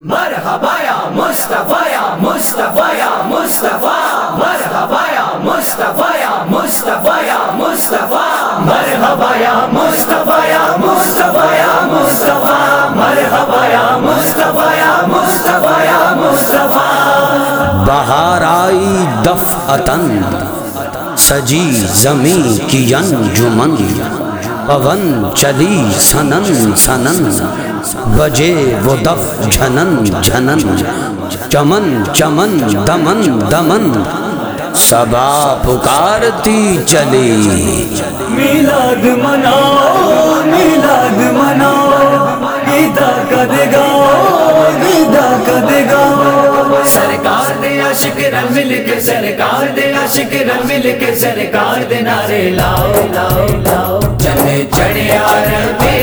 مرحبا یا مصطفی یا مصطفی یا مصطفی مرحبا یا مصطفی یا مصطفی یا مصطفی مرحبا یا مصطفی یا مصطفی یا مصطفی مرحبا یا مصطفی یا مصطفی یا مصطفی۔ بہار آئی دفعتن سجی زمیں کی انجمن۔ پون چلی سنن سنن بجے وہ دف جھنن جھنن چمن چمن دمن دمن سبا پکارتی چلی۔ میلاد مناؤ میلاد مناؤ گیتا کد گاؤ گیتا کد گاؤ سرکار دے عاشق رل مل کے سرکار دے عاشق رل مل کے سرکار دے نعرے لاؤ لاؤ لاؤ۔ چڑیا ربے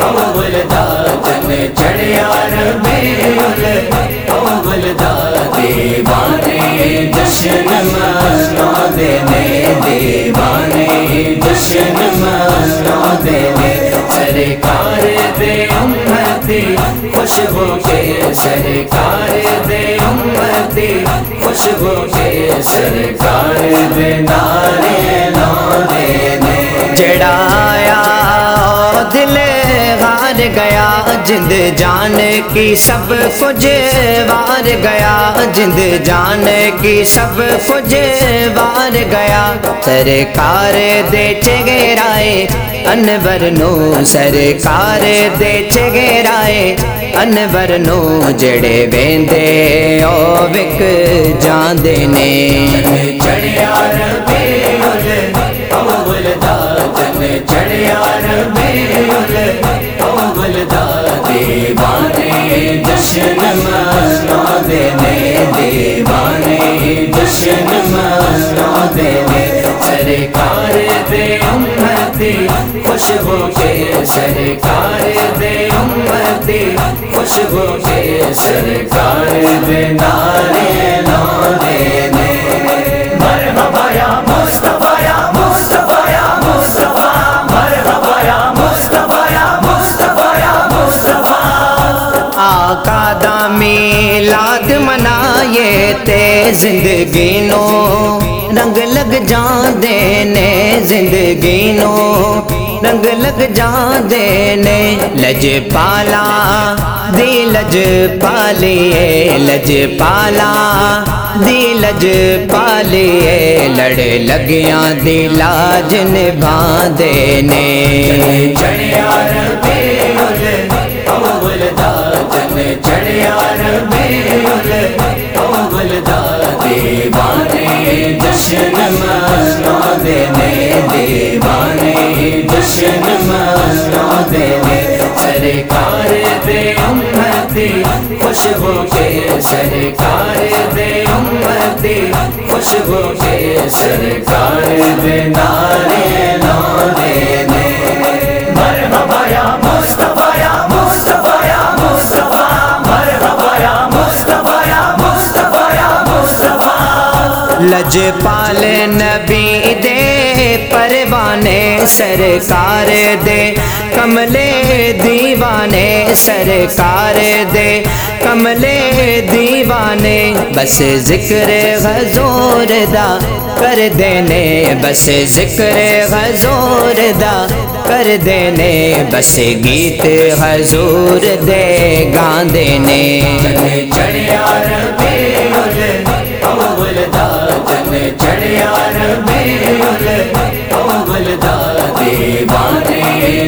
اول دا چڑیا ربے اول دیوانے جشن منا دینے دیوانے جشن منا دینے سرکار دے امتی خوش ہو کے سرکار دے امتی خوش ہو کے سرکار دے نارے نارے جڑا آیا دل ہار گیا جند جان کی سب کچھ وار گیا۔ جند جان کی سب کچھ وار گیا۔ سرکار دے چگرائے انور نو سرکار دے چگرائے انور نو جڑے ویندے او وک جاندے نے۔ چڑیا ربے سرکار دے امتی، خوش ہو کے سرکار دے امتی، خوش ہو کے سرکار دے نارے نارے زندگی نو رنگ لگ جان دینے زندگی نو رنگ لگ جان دینے لج پالا، دی لج پالیے، لج پالا، دی لج پالیے۔ لڑ لگیاں دی لاج نبھا دینے چڑیا ربے اول دا جن چڑیا ربے اول دیوانے جشن منا دینے دیوانے جشن منا دینے سرکار دے امتی خوش ہو کے سرکار دے امتی خوش ہو کے سرکار دے نارے لج پال نبی دے، پروانے سرکار دے۔ کملے دیوانے سرکار دے۔ کملے دیوانے بس ذکر غزور دا کر دینے، بس ذکر غزور دا کر دینے۔ بس گیت حضور دے گاندے نے۔ چڑیا چڑیا ربے اول دیوانے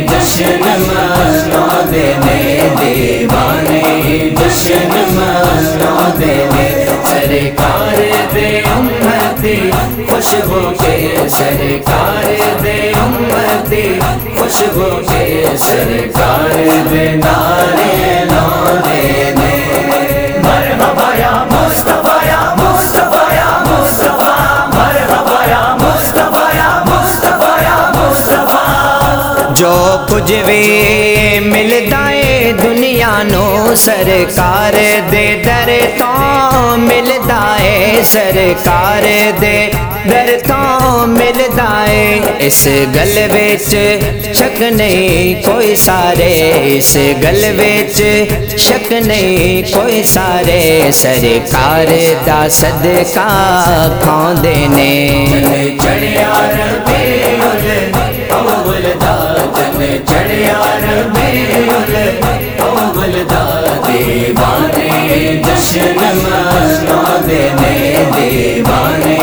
جشن منا دینے دیوانے، جشن منا دینے سرکار دے امتی، خوشبو کے سرکار دے امتی، خوشبو کے سرکار دے نارے نارے جو کچھ بھی ملتا ہے دنیا نو سرکار دے در تو ملتا ہے، سرکار دے در تو ملتا ہے۔ اس گل بچ شک نہیں، کوئی سارے۔ اس گل بچ شک نہیں، کوئی سارے۔ سرکار دا صدقہ کھان دینے چڑھیا ربے جن چڑیار میل، کومل دیوانے جشن منا دینے دیوانے،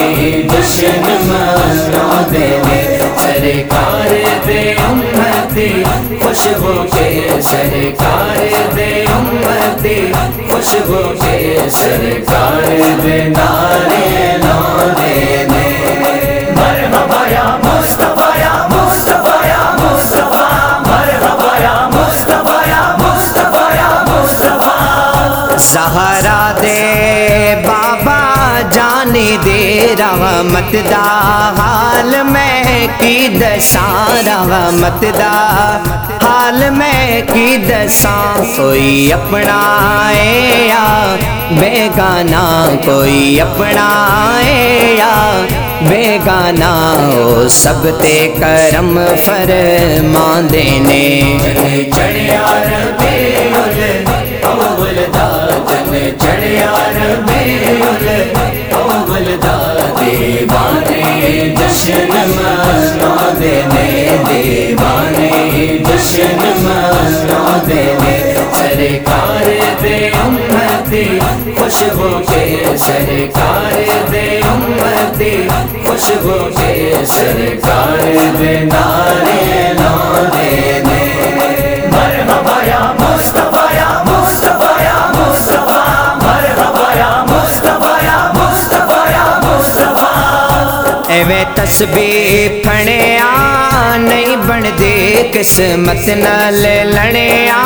جشن مسنا دینے سرکار دے امتی، خوش ہو کے سرکار دے امتی، خوش ہو کے سرکار دے نارے نا دینے مرحبا یا زہرا دے، بابا جانی دے، رحمت دا، حال میں کی دساں، رحمت دا، حال میں کی دساں، کوئی اپنا اے یا بیگانا کوئی اپنا اے یا بیگانا او سب تے کرم فرمان دینے چڑیا ربی خوشبو کے سرکار دے امتی خوشبو کے سرکار دے نارے نارے ਐਵੇਂ ਤਸਬੀਹ ਫਣਿਆ ਨਹੀਂ ਬਣਦੇ ਕਿਸਮਤ ਨਾਲ ਲੜਿਆ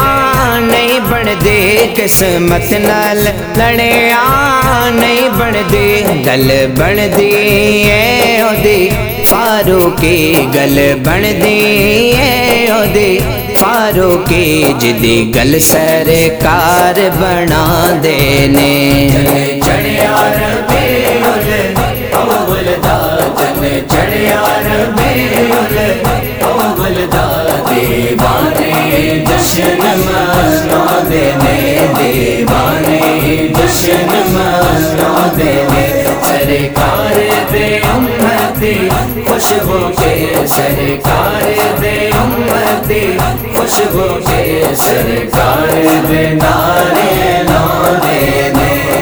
ਨਹੀਂ ਬਣਦੇ ਕਿਸਮਤ ਨਾਲ ਲੜਿਆ ਨਹੀਂ ਬਣਦੇ ਗੱਲ ਬਣਦੀ ਏ ਉਹਦੀ ਫਾਰੂਕੀ ਗੱਲ ਬਣਦੀ ਏ ਉਹਦੀ ਫਾਰੂਕੀ ਜਿਹਦੀ ਗੱਲ ਸਰਕਾਰ ਬਣਾਉਂਦੇ ਨੇ ਚੜਿਆ چڑیار میل کومل دیوانے جشن منا دینے دیوانے، جشن منا دینے سرکار دے امتی خوش ہو کے، سرکار دے امتی خوش ہو کے، سرکار دے نارے نارے دے